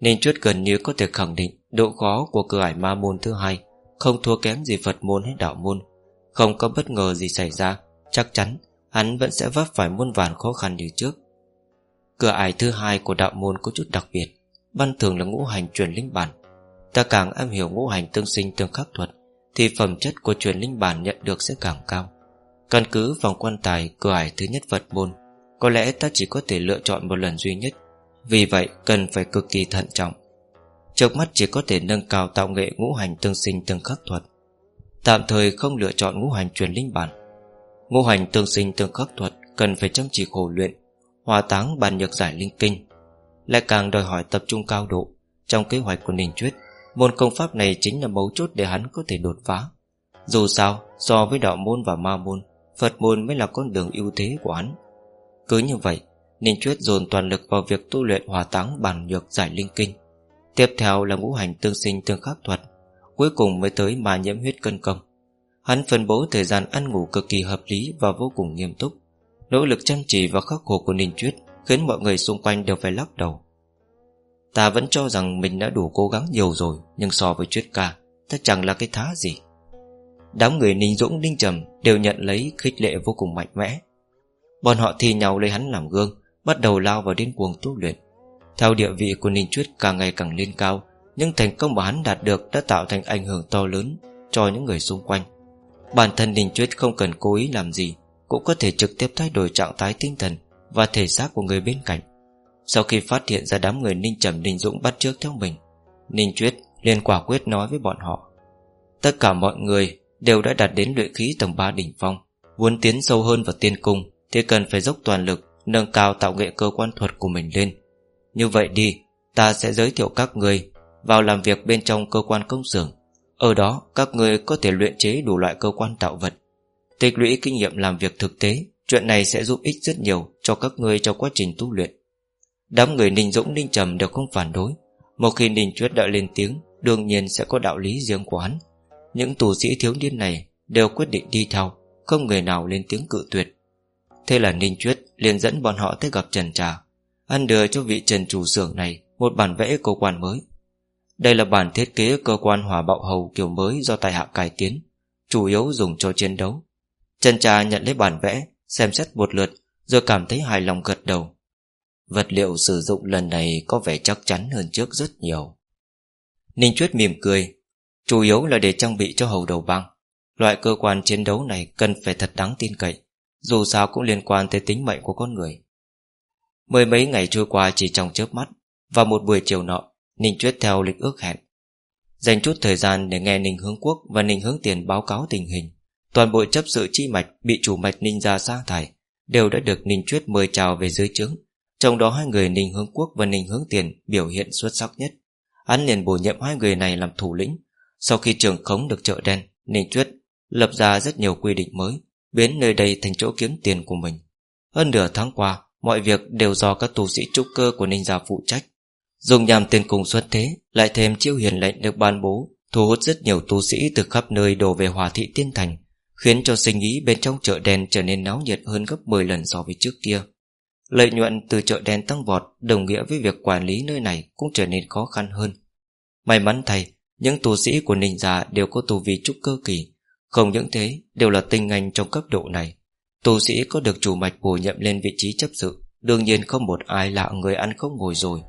Ninh Chuyết gần như có thể khẳng định Độ khó của cửa ải ma môn thứ hai Không thua kém gì Phật môn hay đạo môn. Không có bất ngờ gì xảy ra, Chắc chắn Hắn vẫn sẽ vấp phải muôn vàn khó khăn như trước. Cửa ải thứ hai của đạo môn có chút đặc biệt, Ban thường là ngũ hành truyền linh bản. Ta càng am hiểu ngũ hành tương sinh tương khắc thuật, Thì phẩm chất của truyền linh bản nhận được sẽ càng cao. Căn cứ vòng quan tài cửa ải thứ nhất vật môn, Có lẽ ta chỉ có thể lựa chọn một lần duy nhất. Vì vậy, cần phải cực kỳ thận trọng. Trước mắt chỉ có thể nâng cao tạo nghệ ngũ hành tương sinh tương khắc thuật. Tạm thời không lựa chọn ngũ hành truyền linh bản. Ngũ hành tương sinh tương khắc thuật Cần phải chăm chỉ khổ luyện Hòa táng bàn nhược giải linh kinh. Lại càng đòi hỏi tập trung cao độ Trong kế hoạch của Ninh Chuyết Môn công pháp này chính là mấu chốt để hắn có thể đột phá. Dù sao, So với đạo môn và ma môn, Phật môn mới là con đường ưu thế của hắn. Cứ như vậy, Ninh Chuyết dồn toàn lực vào việc tu luyện hòa táng bản nhược giải linh kinh. Tiếp theo là ngũ hành tương sinh tương khắc thuật, Cuối cùng mới tới mà nhiễm huyết cân công. Hắn phân bố thời gian ăn ngủ cực kỳ hợp lý và vô cùng nghiêm túc. Nỗ lực chăm chỉ và khắc khổ của Ninh Chuyết Khiến mọi người xung quanh đều phải lắc đầu. Ta vẫn cho rằng mình đã đủ cố gắng nhiều rồi, Nhưng so với Chuyết ca, Ta chẳng là cái thá gì. Đám người Ninh Dũng, Ninh Trầm Đều nhận lấy khích lệ vô cùng mạnh mẽ. Bọn họ thi nhau lấy hắn làm gương, Bắt đầu lao vào điên cuồng tu luyện. Theo địa vị của Ninh Chuyết càng ngày càng lên cao Nhưng thành công mà hắn đạt được Đã tạo thành ảnh hưởng to lớn Cho những người xung quanh. Bản thân Ninh Chuyết không cần cố ý làm gì, Cũng có thể trực tiếp thay đổi trạng thái tinh thần Và thể xác của người bên cạnh. Sau khi phát hiện ra đám người Ninh Trầm Ninh Dũng bắt trước theo mình, Ninh Chuyết liền quả quyết nói với bọn họ. Tất cả mọi người đều đã đạt đến luyện khí tầng 3 đỉnh phong, Muốn tiến sâu hơn vào tiên cung Thì cần phải dốc toàn lực Nâng cao tạo nghệ cơ quan thuật của mình lên. Như vậy đi, Ta sẽ giới thiệu các người Vào làm việc bên trong cơ quan công xưởng. Ở đó, các người có thể luyện chế đủ loại cơ quan tạo vật, Tích lũy kinh nghiệm làm việc thực tế. Chuyện này sẽ giúp ích rất nhiều Cho các người trong quá trình tu luyện. Đám người Ninh Dũng, Ninh Trầm đều không phản đối. Một khi Ninh Chuyết đã lên tiếng, Đương nhiên sẽ có đạo lý riêng của hắn. Những tù sĩ thiếu niên này Đều quyết định đi theo, Không người nào lên tiếng cự tuyệt. Thế là Ninh Chuyết liền dẫn bọn họ tới gặp Trần Trà. Ăn đưa cho vị Trần chủ xưởng này Một bản vẽ cơ quan mới đây là bản thiết kế cơ quan hỏa bạo hầu kiểu mới do tài hạ cải tiến, chủ yếu dùng cho chiến đấu. Trần trà nhận lấy bản vẽ, xem xét một lượt, rồi cảm thấy hài lòng gật đầu. Vật liệu sử dụng lần này có vẻ chắc chắn hơn trước rất nhiều. Ninh Chuyết mỉm cười, chủ yếu là để trang bị cho hầu đầu băng. Loại cơ quan chiến đấu này cần phải thật đáng tin cậy, dù sao cũng liên quan tới tính mệnh của con người. Mười mấy ngày trôi qua chỉ trong chớp mắt, và một buổi chiều nọ, Ninh Chuyết theo lịch ước hẹn. Dành chút thời gian để nghe Ninh Hướng Quốc Và Ninh Hướng Tiền báo cáo tình hình Toàn bộ chấp sự chi mạch Bị chủ mạch Ninh gia sa thải Đều đã được Ninh Chuyết mời chào về dưới trướng. Trong đó hai người Ninh Hướng Quốc và Ninh Hướng Tiền Biểu hiện xuất sắc nhất. Hắn liền bổ nhiệm hai người này làm thủ lĩnh. Sau khi trường khống được chợ đen Ninh Chuyết lập ra rất nhiều quy định mới Biến nơi đây thành chỗ kiếm tiền của mình. Hơn nửa tháng qua Mọi việc đều do các tù sĩ trúc cơ của Ninh gia phụ trách. Dùng nhằm tiền cùng xuất thế, Lại thêm chiêu hiền lệnh được ban bố, Thu hút rất nhiều tu sĩ từ khắp nơi đổ về hòa thị tiên thành, Khiến cho sinh ý bên trong chợ đen trở nên náo nhiệt hơn gấp 10 lần so với trước kia. Lợi nhuận từ chợ đen tăng vọt, Đồng nghĩa với việc quản lý nơi này Cũng trở nên khó khăn hơn. May mắn thay, Những tu sĩ của Ninh Gia đều có tu vi trúc cơ kỳ. Không những thế, Đều là tinh anh trong cấp độ này. Tu sĩ có được chủ mạch bổ nhậm lên vị trí chấp sự, Đương nhiên không một ai lạ người ăn không ngồi rồi.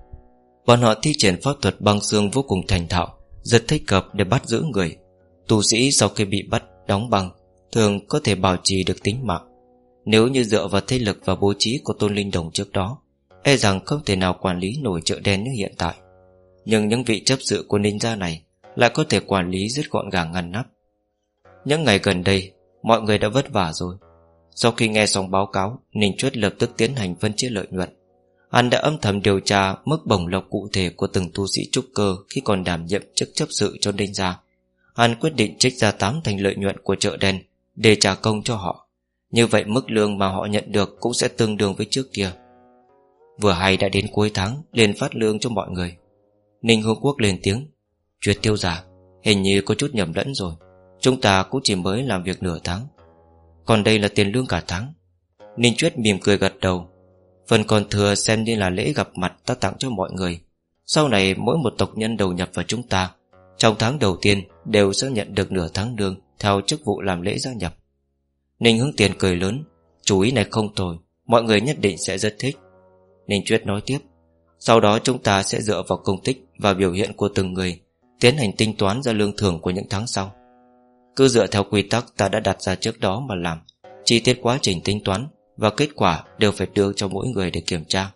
Bọn họ thi triển pháp thuật băng xương vô cùng thành thạo, Rất thích cập để bắt giữ người. Tu sĩ sau khi bị bắt, đóng băng, Thường có thể bảo trì được tính mạng. Nếu như dựa vào thế lực và bố trí của Tôn Linh Đồng trước đó E rằng không thể nào quản lý nổi chợ đen như hiện tại. Nhưng những vị chấp sự của ninh gia này Lại có thể quản lý rất gọn gàng ngăn nắp. Những ngày gần đây, Mọi người đã vất vả rồi. Sau khi nghe xong báo cáo Ninh Chuất lập tức tiến hành phân chia lợi nhuận Hắn đã âm thầm điều tra mức bổng lộc cụ thể của từng tu sĩ trúc cơ khi còn đảm nhiệm chức chấp sự cho đinh gia. Hắn quyết định trích ra 8 thành lợi nhuận của chợ đen để trả công cho họ. Như vậy mức lương mà họ nhận được cũng sẽ tương đương với trước kia. Vừa hay đã đến cuối tháng liền phát lương cho mọi người. Ninh Hương Quốc lên tiếng. Chuyệt tiêu giả, hình như có chút nhầm lẫn rồi. Chúng ta cũng chỉ mới làm việc nửa tháng. Còn đây là tiền lương cả tháng. Ninh Chuyết mỉm cười gật đầu. Phần còn thừa xem như là lễ gặp mặt ta tặng cho mọi người. Sau này, mỗi một tộc nhân đầu nhập vào chúng ta, Trong tháng đầu tiên đều sẽ nhận được nửa tháng lương Theo chức vụ làm lễ gia nhập. Ninh hướng tiền cười lớn. Chú ý này không tồi, Mọi người nhất định sẽ rất thích. Ninh Chuyết nói tiếp. Sau đó chúng ta sẽ dựa vào công tích Và biểu hiện của từng người, Tiến hành tính toán ra lương thưởng của những tháng sau. Cứ dựa theo quy tắc ta đã đặt ra trước đó mà làm. Chi tiết quá trình tính toán Và kết quả đều phải đưa cho mỗi người để kiểm tra.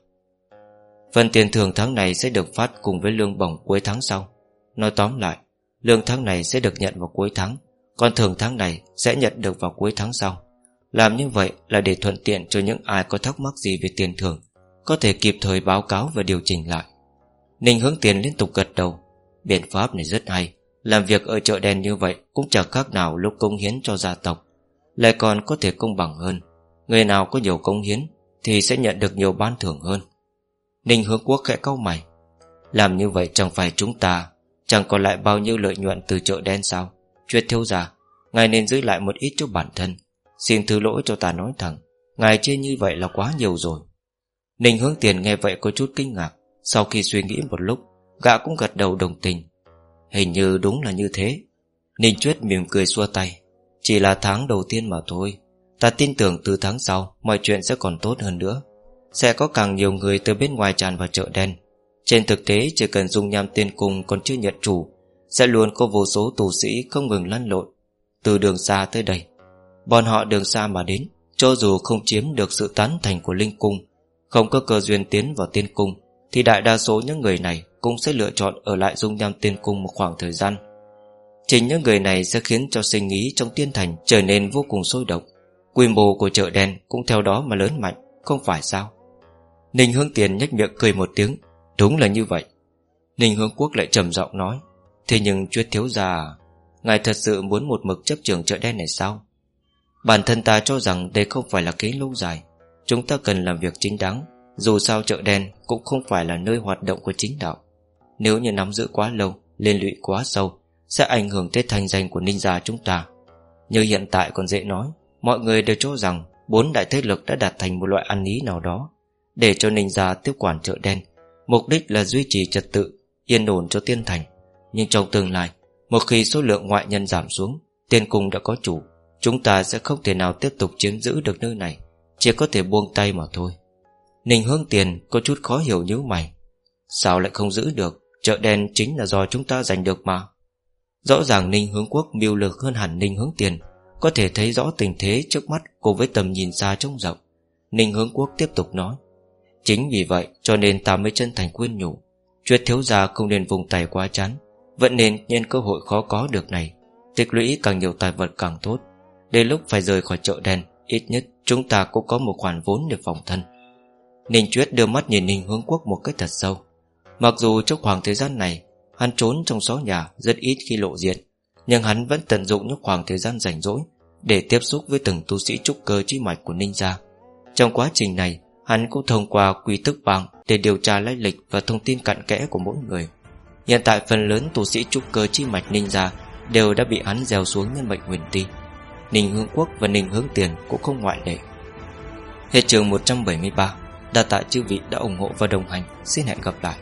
Phần tiền thưởng tháng này sẽ được phát cùng với lương bổng cuối tháng sau. Nói tóm lại, Lương tháng này sẽ được nhận vào cuối tháng, Còn thưởng tháng này sẽ nhận được vào cuối tháng sau. Làm như vậy là để thuận tiện cho những ai có thắc mắc gì về tiền thưởng, Có thể kịp thời báo cáo và điều chỉnh lại. Ninh hướng tiền liên tục gật đầu. Biện pháp này rất hay. Làm việc ở chợ đen như vậy Cũng chẳng khác nào lúc công hiến cho gia tộc. Lại còn có thể công bằng hơn. Người nào có nhiều công hiến Thì sẽ nhận được nhiều ban thưởng hơn. Ninh hướng quốc khẽ cau mày. Làm như vậy chẳng phải chúng ta Chẳng còn lại bao nhiêu lợi nhuận từ chợ đen sao? Chuyết thiếu già, Ngài nên giữ lại một ít cho bản thân. Xin thứ lỗi cho ta nói thẳng Ngài chia như vậy là quá nhiều rồi. Ninh hướng tiền nghe vậy có chút kinh ngạc. Sau khi suy nghĩ một lúc Gã cũng gật đầu đồng tình. Hình như đúng là như thế. Ninh Chuyết mỉm cười xua tay. Chỉ là tháng đầu tiên mà thôi. Ta tin tưởng từ tháng sau, Mọi chuyện sẽ còn tốt hơn nữa. Sẽ có càng nhiều người từ bên ngoài tràn vào chợ đen. Trên thực tế, chỉ cần dung nham tiên cung còn chưa nhận chủ, Sẽ luôn có vô số tù sĩ không ngừng lăn lộn. Từ đường xa tới đây, Bọn họ đường xa mà đến, Cho dù không chiếm được sự tán thành của Linh Cung, Không có cơ duyên tiến vào tiên cung, Thì đại đa số những người này cũng sẽ lựa chọn ở lại dung nham tiên cung một khoảng thời gian. Chính những người này sẽ khiến cho sinh ý trong tiên thành trở nên vô cùng sôi động. Quy mô của chợ đen cũng theo đó mà lớn mạnh, Không phải sao? Ninh hương Tiền nhếch miệng cười một tiếng, Đúng là như vậy. Ninh hương Quốc lại trầm giọng nói, Thế nhưng chuyết thiếu già Ngài thật sự muốn một mực chấp trường chợ đen này sao? Bản thân ta cho rằng đây không phải là kế lâu dài. Chúng ta cần làm việc chính đáng, Dù sao chợ đen cũng không phải là nơi hoạt động của chính đạo. Nếu như nắm giữ quá lâu, Liên lụy quá sâu, Sẽ ảnh hưởng tới thành danh của ninh gia chúng ta. Như hiện tại còn dễ nói, Mọi người đều cho rằng Bốn đại thế lực đã đạt thành một loại ăn ý nào đó. Để cho ninh gia tiếp quản chợ đen, Mục đích là duy trì trật tự, Yên ổn cho tiên thành. Nhưng trong tương lai, Một khi số lượng ngoại nhân giảm xuống Tiên cung đã có chủ, Chúng ta sẽ không thể nào tiếp tục chiếm giữ được nơi này, Chỉ có thể buông tay mà thôi. Ninh hướng tiền có chút khó hiểu như mày. Sao lại không giữ được? Chợ đen chính là do chúng ta giành được mà. Rõ ràng Ninh hướng quốc mưu lược hơn hẳn Ninh hướng tiền, Có thể thấy rõ tình thế trước mắt Cùng với tầm nhìn xa trông rộng. Ninh hướng quốc tiếp tục nói, Chính vì vậy cho nên ta mới chân thành khuyên nhủ, Chuyết thiếu gia không nên vùng tay quá chán, Vẫn nên nhân cơ hội khó có được này. Tích lũy càng nhiều tài vật càng tốt. Đến lúc phải rời khỏi chợ đen, Ít nhất chúng ta cũng có một khoản vốn để phòng thân. Ninh Chuyết đưa mắt nhìn Ninh Hướng Quốc một cách thật sâu. Mặc dù trong khoảng thời gian này, Hắn trốn trong xó nhà rất ít khi lộ diện, Nhưng hắn vẫn tận dụng những khoảng thời gian rảnh rỗi Để tiếp xúc với từng tu sĩ trúc cơ chi mạch của Ninh gia. Trong quá trình này, Hắn cũng thông qua quy tức bang Để điều tra lai lịch và thông tin cặn kẽ của mỗi người. Hiện tại phần lớn tu sĩ trúc cơ chi mạch Ninh gia Đều đã bị hắn gieo xuống nhân mệnh huyền ti. Ninh Hướng Quốc và Ninh Hướng Tiền cũng không ngoại lệ. Hết trường 173 Đa tạ chư vị đã ủng hộ và đồng hành. Xin hẹn gặp lại.